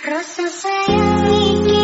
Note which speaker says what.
Speaker 1: Rasa sayang ingin